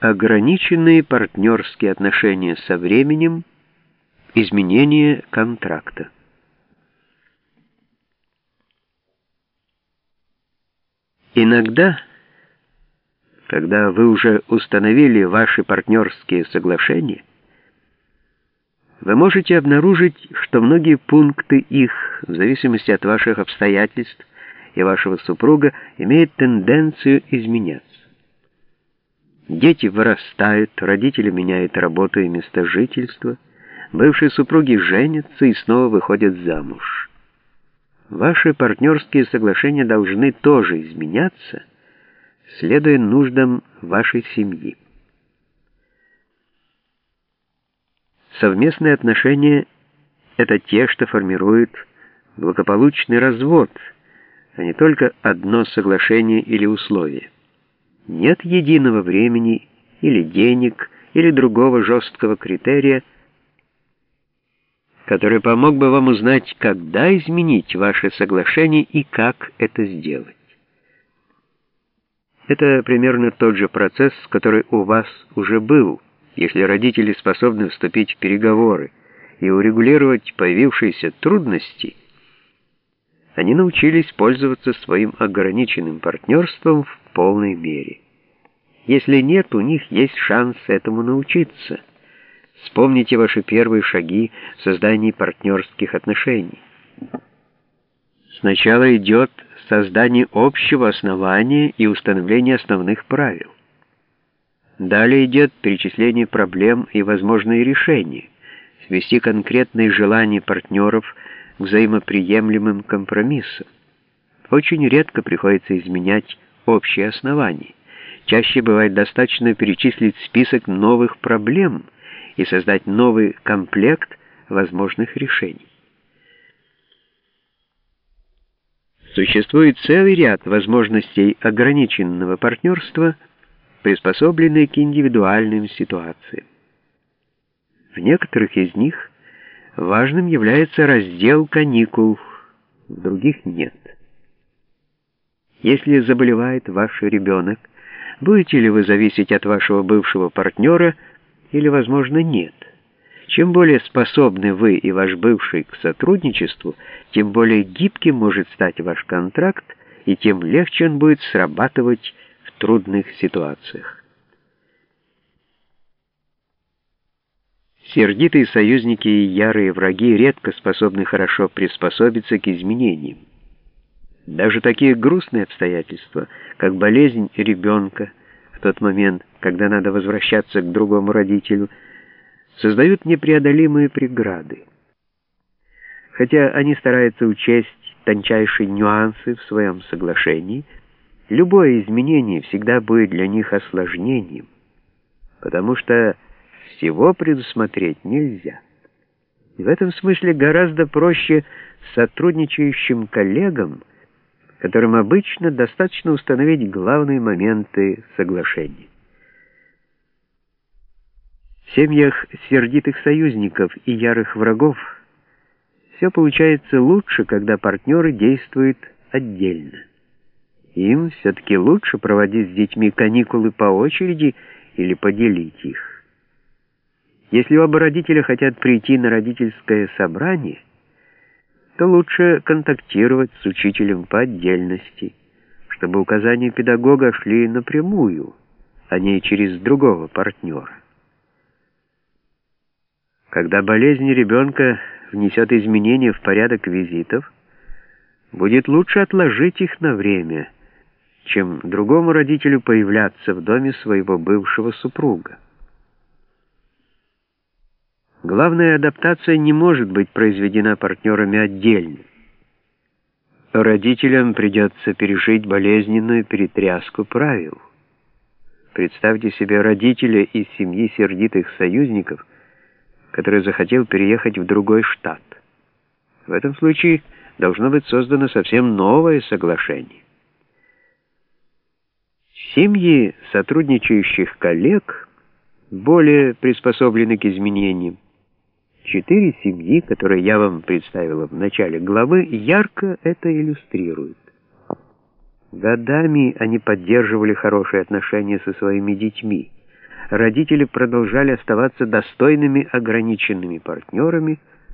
Ограниченные партнерские отношения со временем, изменение контракта. Иногда, когда вы уже установили ваши партнерские соглашения, вы можете обнаружить, что многие пункты их, в зависимости от ваших обстоятельств и вашего супруга, имеют тенденцию изменяться. Дети вырастают, родители меняют работу и место жительства, бывшие супруги женятся и снова выходят замуж. Ваши партнерские соглашения должны тоже изменяться, следуя нуждам вашей семьи. Совместные отношения — это те, что формируют благополучный развод, а не только одно соглашение или условие. Нет единого времени или денег, или другого жесткого критерия, который помог бы вам узнать, когда изменить ваше соглашение и как это сделать. Это примерно тот же процесс, который у вас уже был, если родители способны вступить в переговоры и урегулировать появившиеся трудности, они научились пользоваться своим ограниченным партнерством в полной мере. Если нет, у них есть шанс этому научиться. Вспомните ваши первые шаги в создании партнерских отношений. Сначала идет создание общего основания и установление основных правил. Далее идет перечисление проблем и возможные решения, свести конкретные желания партнеров к взаимоприемлемым компромиссам. Очень редко приходится изменять общие основания. Чаще бывает достаточно перечислить список новых проблем и создать новый комплект возможных решений. Существует целый ряд возможностей ограниченного партнерства, приспособленные к индивидуальным ситуациям. В некоторых из них важным является раздел каникул, в других нет. Если заболевает ваш ребенок, Будете ли вы зависеть от вашего бывшего партнера или, возможно, нет? Чем более способны вы и ваш бывший к сотрудничеству, тем более гибким может стать ваш контракт, и тем легче он будет срабатывать в трудных ситуациях. Сердитые союзники и ярые враги редко способны хорошо приспособиться к изменениям. Даже такие грустные обстоятельства, как болезнь ребенка в тот момент, когда надо возвращаться к другому родителю, создают непреодолимые преграды. Хотя они стараются учесть тончайшие нюансы в своем соглашении, любое изменение всегда будет для них осложнением, потому что всего предусмотреть нельзя. И в этом смысле гораздо проще сотрудничающим коллегам которым обычно достаточно установить главные моменты соглашения. В семьях сердитых союзников и ярых врагов все получается лучше, когда партнеры действуют отдельно. Им все-таки лучше проводить с детьми каникулы по очереди или поделить их. Если оба родителя хотят прийти на родительское собрание, то лучше контактировать с учителем по отдельности, чтобы указания педагога шли напрямую, а не через другого партнера. Когда болезнь ребенка внесет изменения в порядок визитов, будет лучше отложить их на время, чем другому родителю появляться в доме своего бывшего супруга. Главная адаптация не может быть произведена партнерами отдельно. Родителям придется пережить болезненную перетряску правил. Представьте себе родителя из семьи сердитых союзников, который захотел переехать в другой штат. В этом случае должно быть создано совсем новое соглашение. Семьи сотрудничающих коллег более приспособлены к изменениям. Четыре семьи, которые я вам представила в начале главы, ярко это иллюстрируют. Годами они поддерживали хорошие отношения со своими детьми, родители продолжали оставаться достойными ограниченными партнерами –